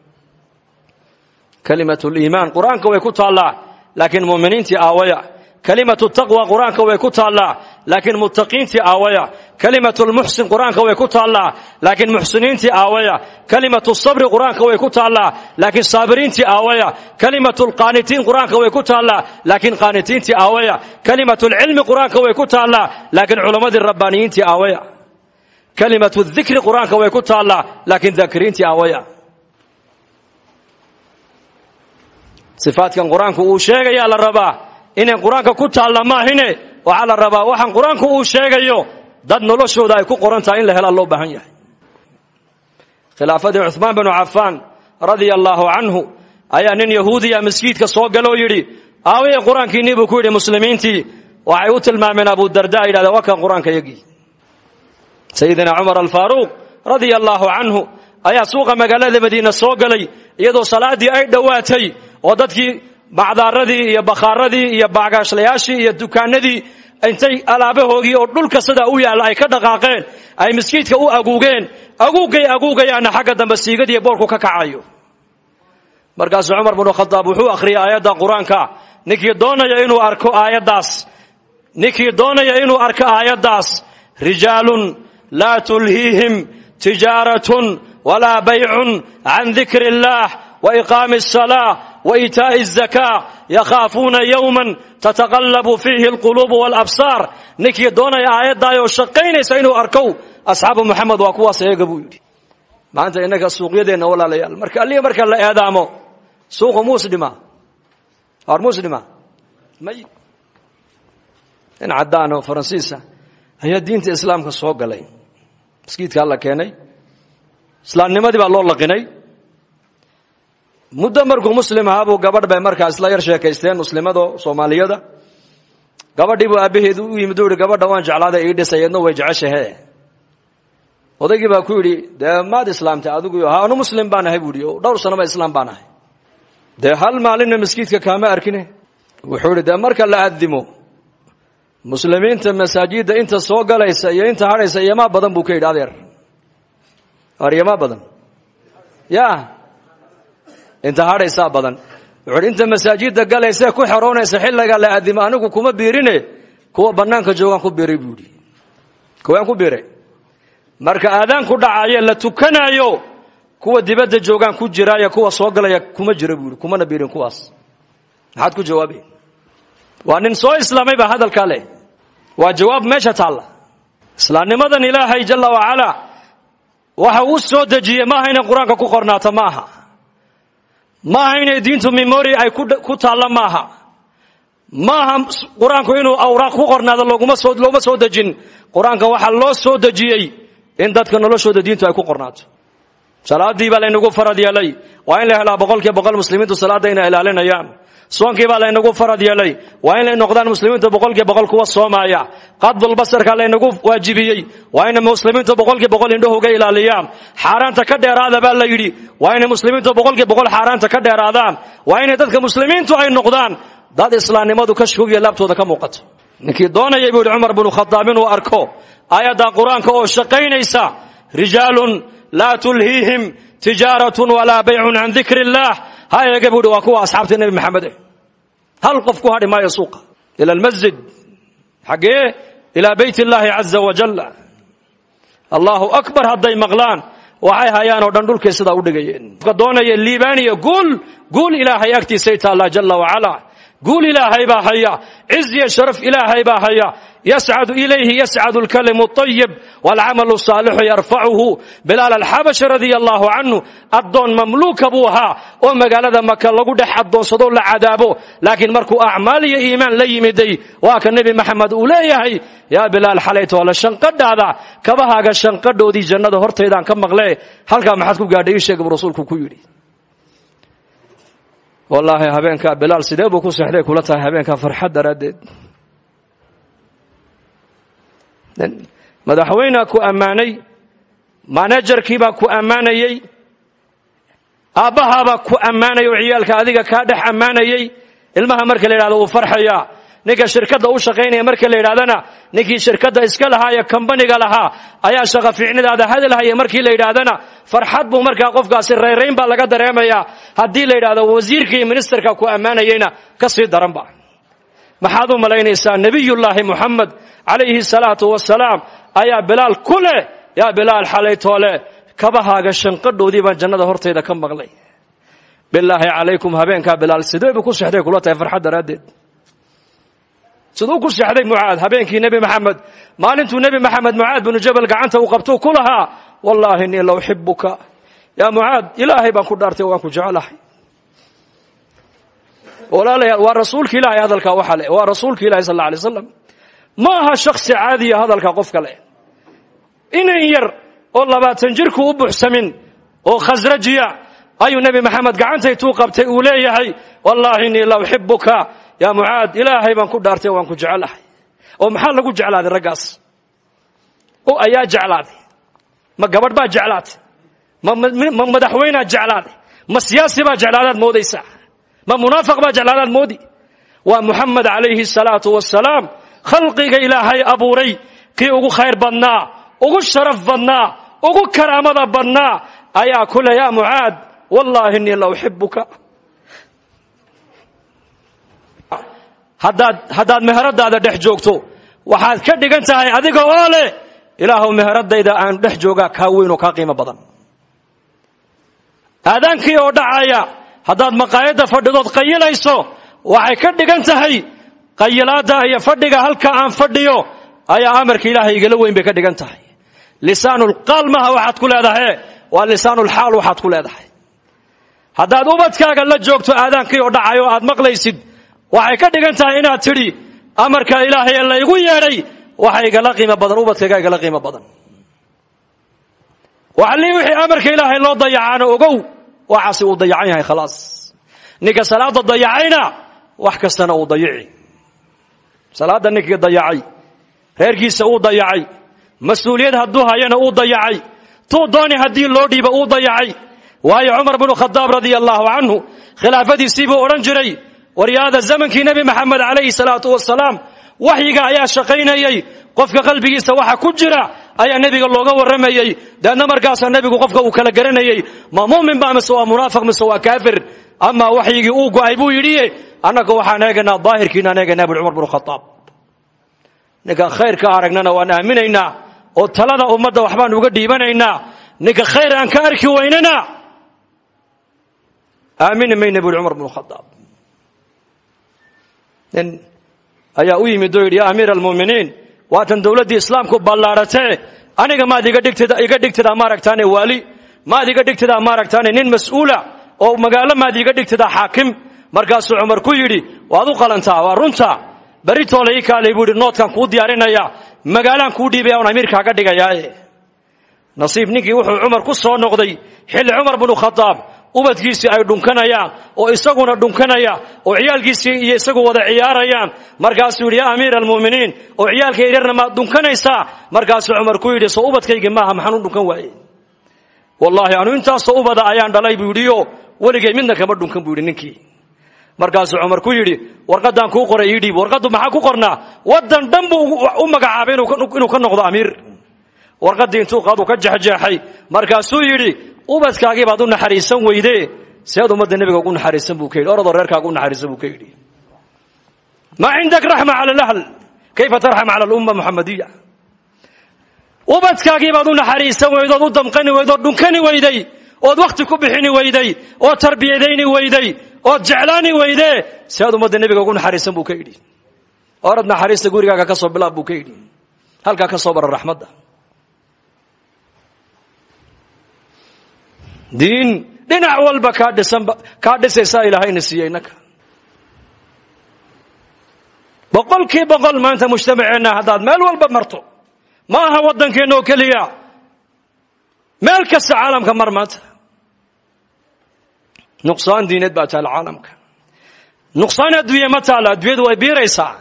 kalimat liimaan qur'aanka way ku taallaa laakiin muminiintii aawaya kalimatu taqwa qur'aanka way ku taallaa laakiin muttaqiintii aawaya. Kalimatu lmuxsin qur'aanka way ku taallaa laakiin muxsiniintii aawaya. Kalimatu sabri qur'aanka way ku taallaa laakiin saabiriintii aawaya. Kalimatu lqaanitiin qur'aanka way ku taallaa laakiin qaanitiintii aawaya. Kalimatu lcilmi qur'aanka way ku taallaa laakiin culammadii rabbaaniyiintii aawaya. Kalimatu dikri qur'aanka way ku taallaa laakiin daakiriintii aawaya. Sifaadkan qur'aanku uu sheegayaa la rabaa inay qur'aanka ku taalla maahine? Waxaa la rabaa waxaan qur'aanku uu sheegayo dad noloshooda ay ku qoran tahay in la helaa loo baahan yahay. Khilaafadii cuhmaan binu cafaan radia allaahu ayaa nin yahuudiya maskiidka soo galoo yidhi aawaya qur'aankiinnii buu ku yidhi muslimiintii. Waxay u tilmaameen abudarda yidhahda waa kan qur'aanka sayidina cumar alfaaruuq radia allaahu canhu ayaa suuqa magaalada madiina soo galay iyadoo salaaddii ay dhowaatay oo dadkii bacdaaradii iyo bakhaaradii iyo baagaashlayaashii iyo dukaanadii intay alaabahoogii oo dhulka sidaa u yaalla ay ka dhaqaaqeen ay maskiidka u aguugeen aguugay aguugayaana xagga dambe siigadii boorku ka kacayo. Markaasuu cumar binu khadaab wuxuu akhriyay aayadda qur'aanka ninkii doonaya inuu arko aayaddaas ninkii doonaya inuu arko aayaddaas rijaalun laa tulhiihim tijaaratun walaa baycun can dikri illaah waiqaami asalaa waitaa'i azakaa yakhaafuuna yowman tataqallabu fiihi alquluubu waalabsaar ninkii doonaya aayaddaayoo shaqaynaysa inuu arkow asxaabu moxamed waa kuwaas eega buu yidhi maanta innaga suuqyadeenna walaalayaal marka allihi marka la eedaamo suuqu muusdhima hor muusdhima may in caddaan oo faransiisa ayaa diinta islaamka soo galay maskiidkaa la keenay islaamnimadii baa loo laqinay muddo markuu muslim ahaa buu gabadh bay markaa isla yar sheekaysteen muslimado soomaaliyada. Gabadhii buu aabbaheedu u yimid u yihi gabadha waan jeclaaday ii dhisay way jeceshahe odaygii baa ku yidhi dee maad islaamtay adigu ha anu muslim baan ahay buu yidhi dhowr sanaba islaam baan ahay. Dee hal maalinna maskiidka kaama arkine. Wuxuu yidhi marka la adimo muslimiinta masaajidda inta soo galaysa iyo inta hadhaysa iyomaa badan buu ka yidhi adeer aryamaa badan. Ya inta hadhaysaa badan. Wuxuu yidhi inta masaajidda galaysa ku xeroonaysa xilliga la adimo anigu kuma biirine. Kuwa bannaanka joogaan ku biiray buu yidhi. Kuwaan ku biiray. Marka aadaanku dhacayo la tukanaayo kuwa dibadda joogaan ku jiraayo kuwa soo galaya kuma jira buu yidhi. Kumana biirin kuwaas. Maxaad ku jawaabay waa nin soo islaamay baa hadalkaa leh. Waa jawaab meesha taalla. Islaamnimadan ilaahay jalla wacalaa waxa uu soo dejiyey maaha inay qur'aanka ku qornaato ma maaha inay diintu memori ay ku taalla maaha. Maaha qur'aanku inuu awraaq ku qornaado looma soo dejin. Qur'aanka waxaa loo soo dejiyey in dadka noloshooda diintu ay ku qornaato. Salaadii baa laynagu farad yeelay. Waa in la helaa boqolkiiba boqol muslimiintu salaadda inay ilaalinayaan soonkii baa laynagu farad yeelay. Waa inay noqdaan muslimiintu boqolkiiba boqol kuwa soomaya qadbulbasarka laynagu waajibiyey. Waa inay muslimiintu boqolkiiba boqol indhahooga ilaaliyaan. Xaaraanta ka dheeraada baa la yidhi. Waa inay muslimiintu boqolkiiba boqol xaaraanta ka dheeraadaan. Waa inay dadka muslimiintu ay noqdaan. Dad islaamnimadu ka shugya laabtooda ka muuqato. Ninkii doonayay buu yidhi cumar binu inuu arko aayadda qur'aanka oo shaqaynaysa rijaalun laa tulhiihim tijaaratun walaa baycun can dikri illaah ha eega buu yidhi waa kuwa asxaabta nebi maxamed eh. Hal qof ku hadhi maayo suuqa. Ila almasjid. Xaggee ilaa beyt illaahi caza wajal allahu akbar hadday maqlaan waxay hayaan oo dhan dhulkay sidaa u dhigayeen. Ka doonaya liibaaniya guul guul ilaahay agtiisay taallaa jalla wacala guul ilaahay baa haya ciz iyo sharaf ilaahay baa haya yascadu ilayhi yascadu alkalimu اطayib wاlcamalu saalixu yarfacuhu bilaal alxabashi radia allahu canhu addoon mamluuka buu ahaa oo magaalada maka lagu dhex addoonsado la cadaabo laakiin markuu acmaal iyo iimaan la yimiday waa ka nebi maxamed uu leeyahay yaa bilaal xalaytoole shanqadhaada kabahaaga shanqadhoodii jannada hortaydaan ka maqle halkaa maxaad ku gaadhay ii sheeg buu rasuulku ku yidhi wallaahi habeenkaa bilaal sidee buu ku seexday kula tahay habeenkaa farxad daraaddeed? Madaxweynea ku ammaanay manajarkiibaa ku ammaanayey aabbahaabaa ku ammaanaya ciyaalka adiga kaa dhex ammaanayey ilmaha marka la wuu farxayaa ninka shirkadda u shaqaynaya marka la yidhahdana ninkii shirkadda iska lahaa ee kambaniga lahaa ayaa shaqa fiicnidaada hadalhaya. Markii la yidhaahdana farxad buu markaa qofkaasi rayrayn baa laga dareemayaa. Haddii la yidhahdo wasiirka iyo ministerka ku ammaanayeyna ka sii daranba maxaad u malaynaysaa nebiyullaahi muxamed calayhi salaatu wasalaam ayaa bilaal ku leh. Yaa bilaal xalaytoole kabahaaga shanqadhoodii baan jannada hortayda ka maqlay. Bilaahi calaykum habeenkaa bilaal sidee ku sexday kula tahay farxad daraaddeed siduu ku sexday mucaad habeenkii nebi maxamed. Maalintuu nebi maxamed mucaad binu jabal gacanta uu qabtuu ku lahaa wallaahi innii la uxibuka yaa mucaad ilaahay baan ku dhaartay waan ku jecelahay walaalayaal waa rasuulka ilaahay hadalkaa waxa leh waa rasuulka ilahi sal alla alay slam ma aha shaksi caadiya hadalka qofka leh. Inan yar oo labaatan jirku u buuxsamin oo khasrajiya ayuu nebi maxamed gacantaytuu qabtay uu leeyahay wallaahi innii la uxibuka yaa mucaad ilaahay baan ku dhaartay waan ku jecelahay oo maxaa lagu jeclaaday raggaas? O ayaa jeclaaday. Ma gabadh baa jeclaatay? Ma madaxweynaad jeclaaday? Ma siyaasi baa jeclaadaad moodaysaa ma munaafiq baa jeclaadaad moodi? Waa muxamed calayhi salaatu wasalaam khalqiga ilaahay abuuray kii ugu khayr badnaa ugu sharaf badnaa ugu karaamada badnaa ayaa ku le yaa mucaad wallaahi la uxibuka haddaad meheradaada dhex joogto waxaad ka dhigan tahay adiga oo leh ilaahuw meheradayda aan dhex joogaa kaa weyn oo kaa qiimo badan. Aadaankii oo dhacaya haddaad maqaayadda fadhidood qayilayso waxay ka dhigan tahay qayilaadda iyo fadhiga halka aan fadhiyo ayaa amarka ilaahay igala weyn bay ka dhigan tahay. Lisaanulqaal maha waxaad ku leedahay waa lisaanulxaal waxaad ku leedahay. Haddaad ubadkaaga la joogto aadaankii oo dhacayo aad maqlaysid waxay ka dhigan tahay inaad tidhi amarka ilaahay ee laygu yeedhay waxa igala qiimo badan ubadkayga igala qiimo badan. Waxalii wixii amarka ilaahay loo dayacaana ogow waxaasi uu dayacan yahay khalaas. Ninka salaada dayacayna wax kastana uu dayici salaadda ninkii dayacay reerkiisa uu dayacay mas'uuliyad hadduu hayana uu dayacay tuu dooni haddii loo dhiiba uu dayacay. Waayo cumar binu khadaab radia allaahu canhu khilaafadiisii buu jiray waryaada zamankii nebi maxamed calayhi salaatu wasalaam waxyiga ayaa shaqaynayey qofka qalbigiisa waxa ku jira ayaa nebiga looga warramayey deedna markaasaa nebigu qofka uu kala garanayey ma mumin ba mise waa munaafiq mise waa kaafir. Amaa waxyigii uu go'ay buu yidhi annaga waxaan eegaynaa daahirkiinaan eegaynaa bui cumar binu khadaab ninka khayrka aragnana waan aaminaynaa oo talada ummadda waxbaan uga dhiibanaynaa. Ninka khayr aan ka arki weynana aamini mayna bui cumar binu khadaab nin ayaa u yimid oo yidhi ya amiir almu'miniin waatan dowladdii islaamku ballaadhatee aniga maad iga dhigtida iga dhigtidaa maaragtaane waali. Maad iga dhigtidaa maaragtaane nin mas'uula. Oo magaalo maad iga dhigtidaa xaakim. Markaasuu cumar ku yidhi waad u qalantaa waa runta. Beritoole ii kaalay buu yidhi noodkaan diyaarinaya magaalaan kuu dhiibaya un amiirkaaga dhigayaaye nasiib ninkii wuxuu cumar ku soo noqday xilli cumar binu khadaab ubadkiisii ay dhunkanayaan oo isaguna dhunkanaya oo ciyaalkiisii iyo isagu wada ciyaarayaan. Markaasuu yidhi ya amiir almu'miniin oo ciyaalka yaryarna maad dhunkanaysaa? Markaasuu cumar ku yidhi soo ubadkaygi maaha maxaan u dhunkan waaye wallaahi anu intaasoo ubada ayaan dhalay buu yidhiyo weligay midna kama dhunkan buu yidhi ninkii. Markaasuu cumar ku yidhi warqaddaan kuu qoray ii dhiib warqaddu maxaa ku qornaa? Waddan dhan buu u magacaabay inuu ka noqdo amiir. Warqaddii intuu qaadu ka jexjeexay markaasuu yidhi ubadkaagii baad u naxariisan weyde. Seed ummadda nebiga ugu naxariisan buu ka yidhi. Oradoo u naxariisan buu ka yidhi. Maa cindak raxma cala kayfa tarxam cala alumma muxamadiya ubadkaagii baad u naxariisan weyde ood u damqani weyde ood dhunkani weyday ood wakhti ku bixini weyday ood tarbiyadayni weyday ood jeclaani weyde. Seed ummadda nebiga ugu naxariisan buu ka yidhi. Orad gurigaaga ka soo bilaab buu ka yidhi. Ka soo bara raxmadda diin dhinac walba kaa dhisaysaa ilaahayna siiyey innaka boqolkii boqol maanta mujtamaceenna haddaad meel walba marto. Ma aha waddankeenna oo keliya. Meel kasta caalamka mar maanta. Nuqsaan diineed baa taala caalamka. Nuqsaan adduunye ma taala adduunyadu way biiraysaa.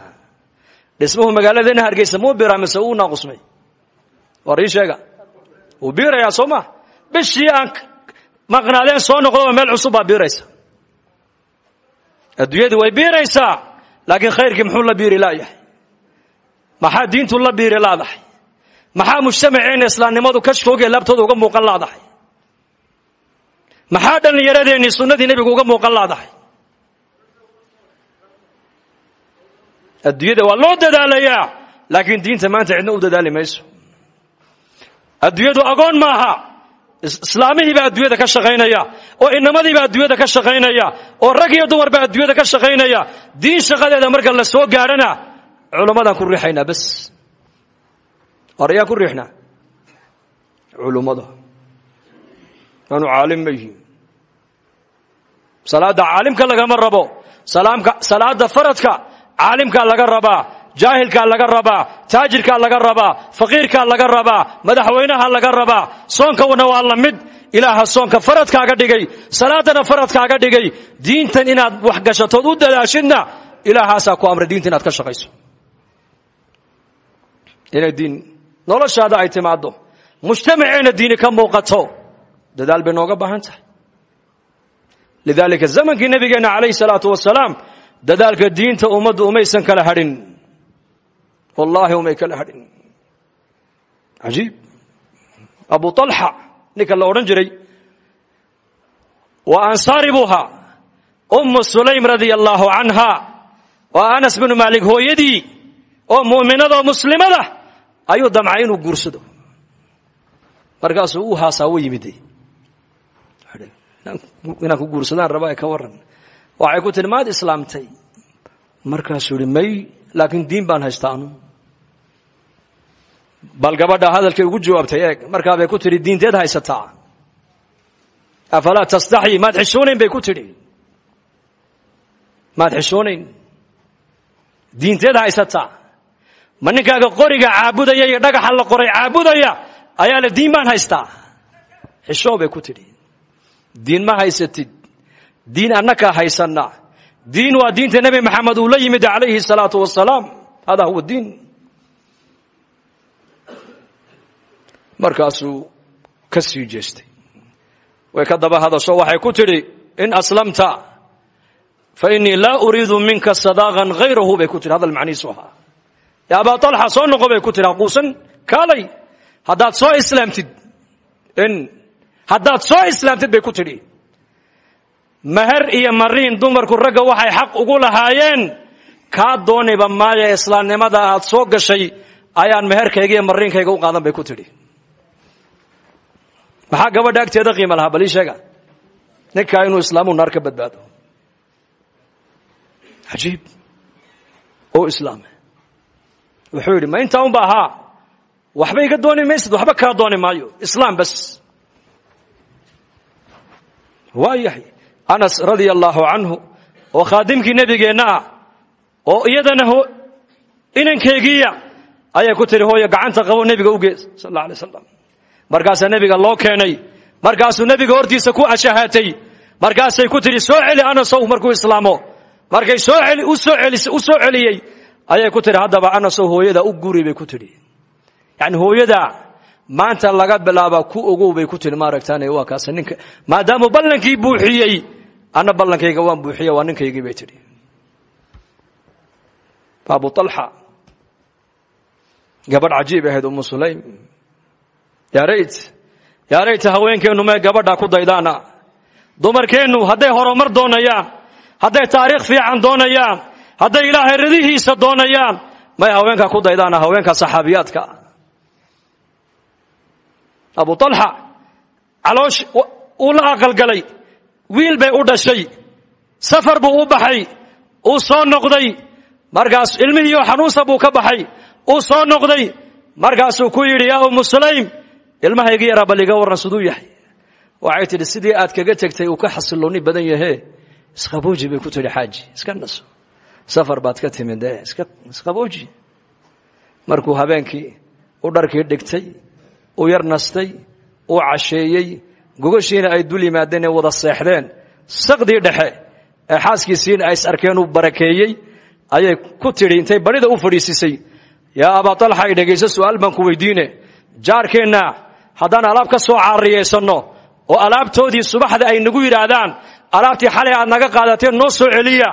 Dhismuhu magaaladeena hargeysa muu biiraa mise uu naaqusmay? War ii sheega. Wuu biirayaa soo ma? Bishii aan maqnaadeen soo noqdoba meel cusub baa biiraysa. Adduunyadu way biiraysaa laakiin khayrkii muxuu la biiri laayahay? Maxaa diintu la biiri laadahay? Maxaa mujtamaceenna islaamnimadu kashkoogee laabtooda uga muuqan laadahay? Maxaa dhallinyaradeenni sunnadii nebigu uga muuqan laadahay? Adduunyada waa loo dadaalayaa laakiin diinta maanta cidna u dadaali mayso. Adduunyadu agoon maaha islaamihii baa adduunyada ka shaqaynaya oo inamadii baa adduunyada ka shaqaynaya oo rag iyo dumar baa adduunyada ka shaqaynaya diin shaqadeeda marka la soo gaadhana culummadaan ku riixaynaa bas. Or ayaan ku riixnaa? Culummada aanu caalim ma yihiin. Salaadda caalimka lagama rabo salaada faradka caalimkaa laga rabaa jaahilkaa laga rabaa taajirkaa laga rabaa faqiirkaa laga rabaa madaxweynaha laga rabaa soonkana waa la mid. Ilaaha soonka faradkaaga dhigay salaadana faradkaaga dhigay. Diintan inaad wax gashatood u dadaashidna ilaahaasaa ku amray diinta inaad ka shaqayso. Inay diin noloshaada ay timaaddo mujtamaceenna diini ka muuqato dadaal bay nooga baahan tahay. Lidaalika zamankii nabigeenna calayhi salaatu wasalaam dadaalka diinta ummaddu umaysan kala hadhin wallaahi umay kala hadhin cajiib abu طalxa ninka la odhan jiray waa ansaari buu sulaym radia allaahu canha anas binu maalik hooyadii oo mu'minadoo muslimada ayuu damcay inuu guursado. Markaasuu u haasaa u yimiday. Inaan ku guursadaan rabaa ka waran waxay ku maad islaamtay. Markaasuu ihi may laakiin diin baan haystaa anu bal gabadha hadalkay ugu jawaabtay eeg markaa bay ku tidhi diinteed haysataa. Afalaa tastaxyi maad xishoonayn bay ku tidhi. Maad xishoonayn diinteed haysataa. Ma qoriga caabudaya iyo dhagaxa la qoray caabudaya ayaa le diin baan haystaa. Xishoo ku tidhi. Diin ma haysatid. Diin annakaa haysanna. Diin waa diinta nebi maxamed uu la yimid calayhi salaatu wasalaam hada huwa diin markaasuu ka sii jeestay. Way ka daba hadasho waxay ku tidhi in aslamta fa innii laa uriidu minka sadaaqan hayrahu bay ku tihi hadal macnihiisu ahaa. Ya abaa talxa soo noqo bay ku tihi haquusan kaalay haddaad soo islaamtid in haddaad soo islaamtid bay ku tidhi. Meher iyo mariin dumarku ragga waxay xaq ugu lahaayeen kaa dooniba maaya islaamnimada aad soo gashay ayaan meherkayga iyo mariinkayga u qaadan bay ku tidhi maxaa gabadha agteeda qiima lahaa? Bal ii sheega. Ninkaa inuu islaamu naar ka badbaado. Cajiib. Oo islaame. Wuxuu yidhi ma intaa unba ahaa? Waxba iga dooni maysid? Waxba kaa dooni maayo. Islaam bas. Waa yahay anas radia allaahu canhu oo khaadimkii nebigeenna ah oo iyadana inankeygiiya ayay ku tihi hooyo gacanta qabo nebiga ugees sal alla alay slam markaasaa nebiga loo keenay. Markaasuu nebiga hortiisa ku ashahaatay. Markaasay ku tidhi soo celi anasow markuu islaamo. Markay u soo celiyey. Ayay ku tidhi haddaba anasow hooyada u guri ku tidhi. Yacni hooyada maanta laga bilaaba ku ogow bay ku tidhi maaragtaane waa kaas ninka maadaamuu ballankii buuxiyey. Anna ballankayga waan buuxiye waa ninkaygii bay tidhi. Abu alxa gabadh cajiib ahayd umu sulaym yaa rayt yaa rayta haweenkeennu mee gabadha ku daydaana. Dumarkeennu hadday horumar doonayaan hadday taariikh fiican doonayaan hadday ilaahay radihiisa doonayaan may haweenka ku daydaana haweenka saxaabiyaadka. Abu alxa caloosh uu la aqalgalay wiil bay u dhashay safar buu u baxay uu soo noqday markaas ilmihiioo xanuunsa buu ka baxay uu soo noqday markaasuu ku yidhi yaa umu ilmahayga yaraa bal iga warran siduu yahay waxay tidhi sidii aad kaga tegtay uu ka xasiloonni badan yahee isqabooji bay ku tidhi xaaji iska naso. Safar baad ka timid ee isqabooji markuu habeenkii u dharkii dhigtay u yar nastay uu casheeyey gogashiina ay dul yimaadeen ee wada seexdeen saqdii dhexe ee xaaskiisiina ay is arkeen uu barakeeyey ayay ku tidhi intay u fadhiisisay yaa abaa ay dhegayso su'aal baan ku weydiine. Jaarkeenna haddaan alaab ka soo caariyaysanno oo alaabtoodii subaxda ay nagu yidhaahdaan alaabtii xalay aad naga qaadateen noo soo celiya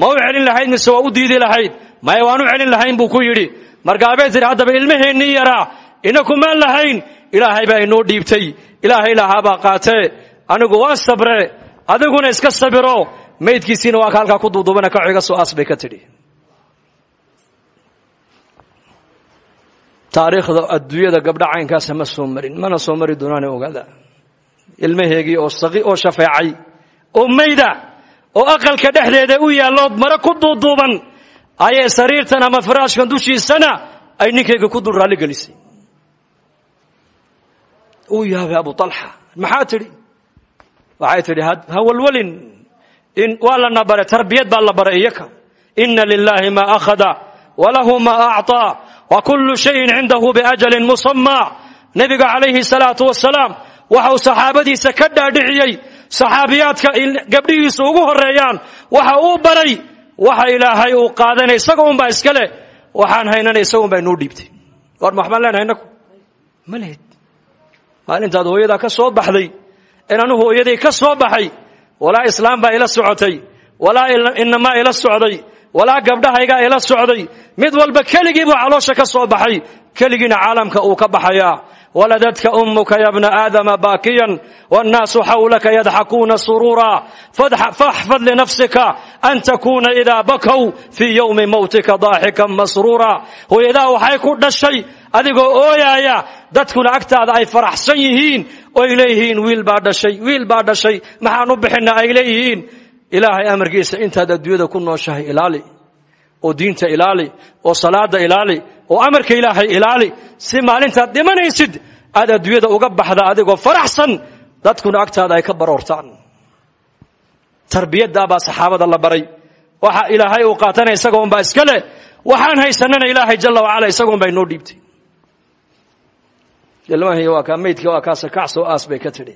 ma u celin lahayd mise waa u diidi lahayd? Maya waan u celin lahayn buu ku yidhi. Markaabay tidhi haddaba ilmaheennii yaraa inakumaan lahayn. Ilaahay baa inoo dhiibtay. Ilaahay lahaabaa qaatee. Anigu waan sabre adiguna iska sabiro. Maydkiisiina waa ka halkaa ku duudubana kaco iga soo aas bay ka tidhi taariikhda adduunyada gabdha caynkaasa ma soo marin. Mana soo mari doonaane ogaada. Ilmaheegii oo saqi oo shafeecay oo mayda oo aqalka dhexdeeda u yaallood mare ku duuduuban ayay sariirtan ama faraashkan dushiisana ay ninkayga ku dul raalli gelisay. Uu yaabay abu alxa maxaa tidhi? Waxay tidhi ha walwalin. In waa lana bare tarbiyad baa la baray iyaka. Ina lilaahi ma akhada walahu ma acطaa wa kullu shayin cindahu biajalin musamaa nebiga calayhi salaatu wasalaam waxau saxaabadiisa ka dhaadhiciyey saxaabiyaadka gabdhihiisa ugu horeeyaan waxa uu baray waxa ilaahay uu qaadanay isaga unbaa iska leh waxaan haynana isaga unbaa inoo dhiibtay. War maxbaan leenahay inaku ma lehid maalintaad hooyadaa ka soo baxday in anu hooyaday ka soo baxay walaa islaam ila socotay walaa inamaa ila socday walaa gabdhahaygaa ila socday. Mid walba keligii buu caloosha ka soo baxay. Keligiina caalamka uu ka baxayaa waladadka ummuka ya bna aadama baakiyan. Wاnnaasu xawlaka yadxakuuna suruura. Faxfad linafsika an takuuna idaa bakow fii ywmi mowtika daaxikan masruura. Hooyadaa waxay ku dhashay adigoo ooyaaya dadkuna agtaada ay faraxsan yihiin oy leeyihiin wiil baa dhashay wiil baa dhashay maxaan u bixina ay leeyihiin ilaahay amarkiisa intaad adduunyada ku nooshahay ilaali oo diinta ilaali oo salaada ilaali oo amarka ilaahay ilaali si maalintaad dhimanaysid aad adduunyada uga baxda adigoo faraxsan dadkuna agtaada ay ka baroortaan. Tarbiyadaabaa saxaabada la baray. Waxa ilaahay uu qaatanaya isagoonbaa iska leh. Waxaan haysanana ilaahay jala wacala isagoonbaa inoo dhiibtay. Ilmahii waa kaa maydkii waa kaasa kacsoo aas bay ka tidhi.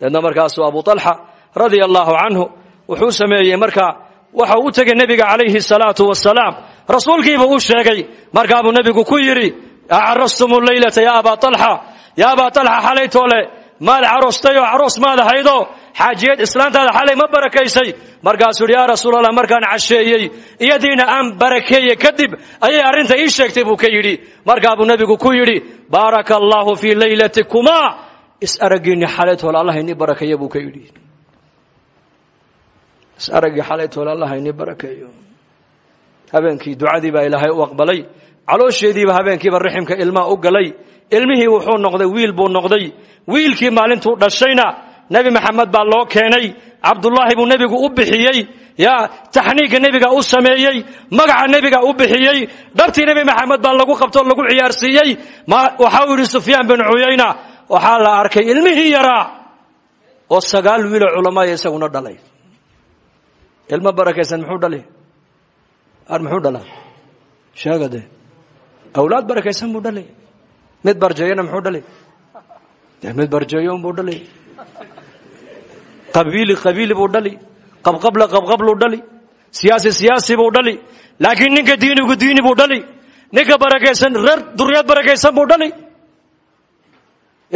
Deedna markaasuu abu alxa radia allaahu wuxuu sameeyey markaa waxa u tegay nebiga calayhi salaatu wasalaam rasuulkiiba u sheegay markaabuu nebigu ku yidhi acarastum leylata ya abaa alxa yaa abaa talxa xalaytoole maad caroostayoo caroos maad ahaydo? Xaajiyad islaantaada xalay ma barakaysay? Markaasuu yidhi yaa markaan casheeyey iyadiina aan barakeeye kadib ayay arrinta ii sheegtay buu ka yidhi. Markaa buu nebigu ku yidhi baaraka allaahu fii laylatikumaa is araggiinni xalaytoole allah inii barakeeya buu ka yidhi is araggii xalaytoole allah inii barakeeyo. Habeenkii ducadii baa ilaahay u aqbalay. Caloosheediiba habeenkiiba raximka ilmaa u galay. Ilmihii wuxuu noqday wiil buu noqday. Wiilkii maalintuu dhashayna nebi maxamed baa loo keenay. Cabdullaahi buu nebigu u bixiyey. Yaa taxniigga nebiga u sameeyey. Magaca nebiga u bixiyey. Dhabtii nebi maxamed baa lagu qabtoo lagu ciyaarsiiyey. Waxau yidhi sufyaan bin cuyayna waxaa la arkay ilmihii yaraa oo sagaal wiiloo culamaaya isaguna dhalay ilmo barakaysan muxuu dhali? Ar muxuu dhalaa sheega awlaad barakaysan buu dhali? Mid barjeeyana muxuu dhali? Mid barjeeyo unbuu dhali? Qabiili qabiili buu dhali? Qabqabla qabqabluu dhali? Siyaasi siyaasi buu dhali? Laakiin ninka diinigu diini buu dhali? Ninka barakaysan reer duriyad barakaysan buu dhali?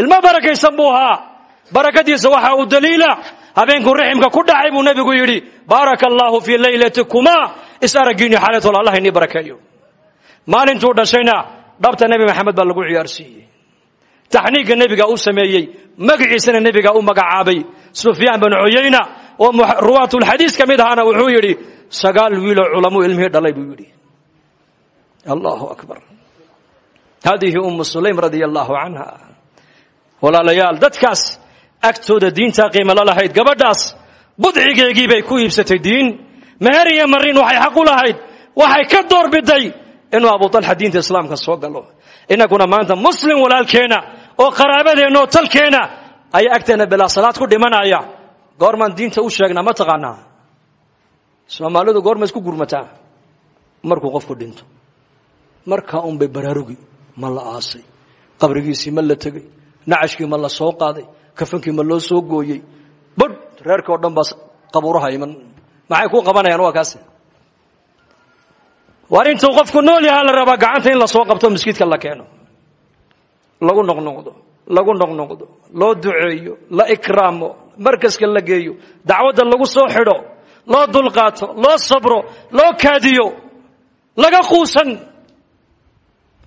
Ilmo barakaysan buu ahaa. Barakadiisa waxaa u daliila habeenkuu raximka ku dhacay buu nebigu yidhi baaraka allaahu fii laylatikumaa is araggiinni xalaytool allah inii barakeeyo. Maalintuu dhashayna dhabta nebi maxamed baa lagu ciyaarsiiyey. Taxniigga nebiga u sameeyey magaciisana nebiga u magacaabay. Sufyaan bin cuyayna oo ruwaatulxadiis ka mid ahaana wuxuu yidhi sagaal wiiloo culamuu ilmihii dhalay buu yidhi. Allahu akbar. Hadihi ummu sulaym radia allahu canha walaalayaal dadkaas agtooda diintaa qiimo la lahayd gabadhaas budcigeegii bay ku iibsatay diin. Meher iyo marin waxay xaq u lahayd waxay ka doorbiday inuu abu talxa diinta islaamka soo galo. Innaguna maanta muslim walaalkeenna oo qaraabadeenna oo talkeenna ayaa agteenna bilaa salaad ku dhimanaya. Goormaan diinta u sheegnaa ma taqaanaa. Soomaalidu goorma isku gurmataa? Markuu qofku dhinto markaa unbay baraarugi ma la aasay. Qabrigiisii ma la tegey nacashkii ma la soo qaaday kafankii ma loo soo gooyey. Badh reerkii o dhan baa qabuuraha iman. Maxay ku qabanayaan? Waa kaas waar intuu qofku nool yahaa la rabaa gacanta in la soo qabto miskiidka la keeno. Lagu noqnoqdo lagu noqnoqdo loo duceeyo la ikraamo markaska la geeyo dacwadda lagu soo xidho loo dulqaato loo sabro loo kaadiyo laga quusan.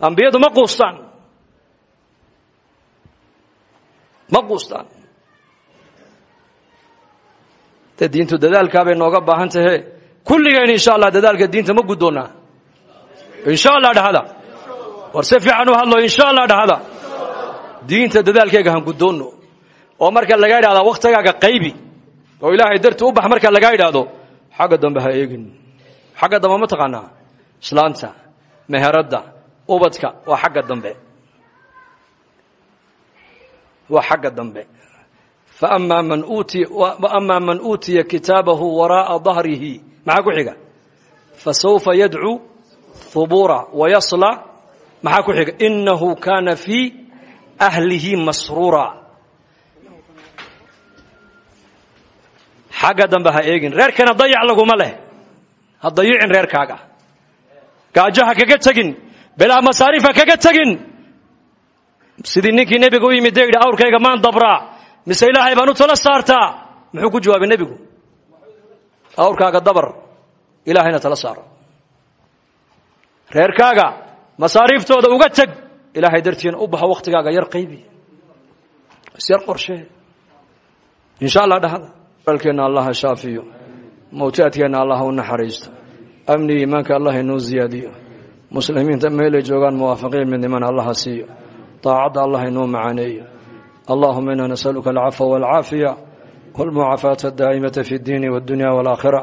Ambiyadu ma quustaan ma quustaan de diintu dadaalkaabay nooga baahan tahe kulligeen insha allah dadaalka diinta ma guddoonnaa insha allah dhahada war si fiican u hadlo insha allah dhahada diinta dadaalkeega han guddoonno oo marka laga idhahdaa wakhtigaaga qaybi. Oo ilaahay darti u bax marka laga idhaahdo xagga dambe ha eegin xagga dambe ma taqaanaa islaanta meheradda ubadka waa xagga dambe waa xagga dambe. Faama man uutiya kitaabahu waraa'a dahrihi maxaa ku xiga? Fasawfa yadcuu hubuura wayasla maxaa ku xiga? Inahu kaana fii ahlihi masruura. Xagga dambe ha eegin reerkana dayac laguma leh. Ha dayicin reerkaaga. Gaajo ha kaga tegin bilaa masaariif ha kaga tegin sidii ninkii nebiga u yimid dee yidhi awrkayga maan dabraa. Mise ilaahay baan u tala saartaa? Muxuu ku jawaabay nebigu? Awrkaaga dabar ilaahayna tala saaro. Reerkaaga masaariiftooda uga teg ilaahay dartiina u baxo wakhtigaaga yar qaybi. Isyar qorshee insha allah dhahda. Walkeenna allah ha shaafiyo. Mawtaadkeenna allah u naxariisto. Amni iimaanka allah inoo ziyaadiyo. Muslimiinta meelay joogaan muwaafaqiin midnimana allah ha siiyo طاacadda allah inoo macaaneeyo allahuma ina nasaluka alcafwa walcaafiya walmucaafaata adaa'imata fi اddiini wاddunya wاlaakhira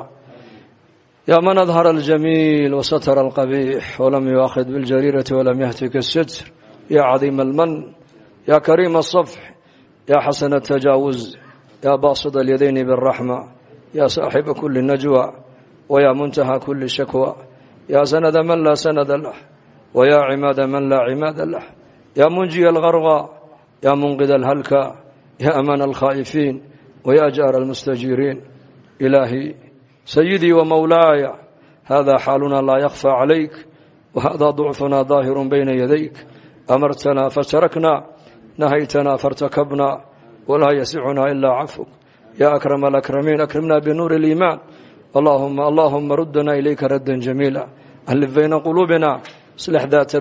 ya man adhara aljamiil wasatara alqabiix walam yuakhid biاljariirati walam yahtika الsitr ya cadiima alman ya kariima الصafx ya xasana الtajaawuz ya baasida alyadayni bالraxma ya saaxiba kuli najwa wya muntaha kuli shakwa ya sanada man laa sanada lah wya cimaada man laa cimaada lah ya munjiya algarqa ya munqid alhalka ya amaan alkhaa'ifiin wya jaara almustajiiriin ilaahi sayidii wamawlaaya hada xaaluna laa yakfى calayk wahada ضucfuna ظaahiru bayna yadayk amartana fatarakna نهيتنا فارتكبنا ولا يسعنا إلا عفوك يا أكرم الأكرمين أكرمنا بنور الإيمان اللهم اللهم ردنا إليك ردا جميلا ألف بين قلوبنا اصلح ذات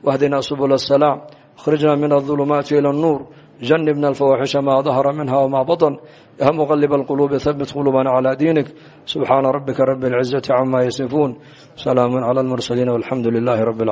بيننا واهدنا سبل السلام اخرجنا من الظلمات إلى النور جنبنا الفواحش ما ظهر منها وما بطن يا مغلب القلوب ثبت قلوبنا على دينك سبحان ربك رب العزة عما يصفون سلام على المرسلين والحمد لله رب العالمين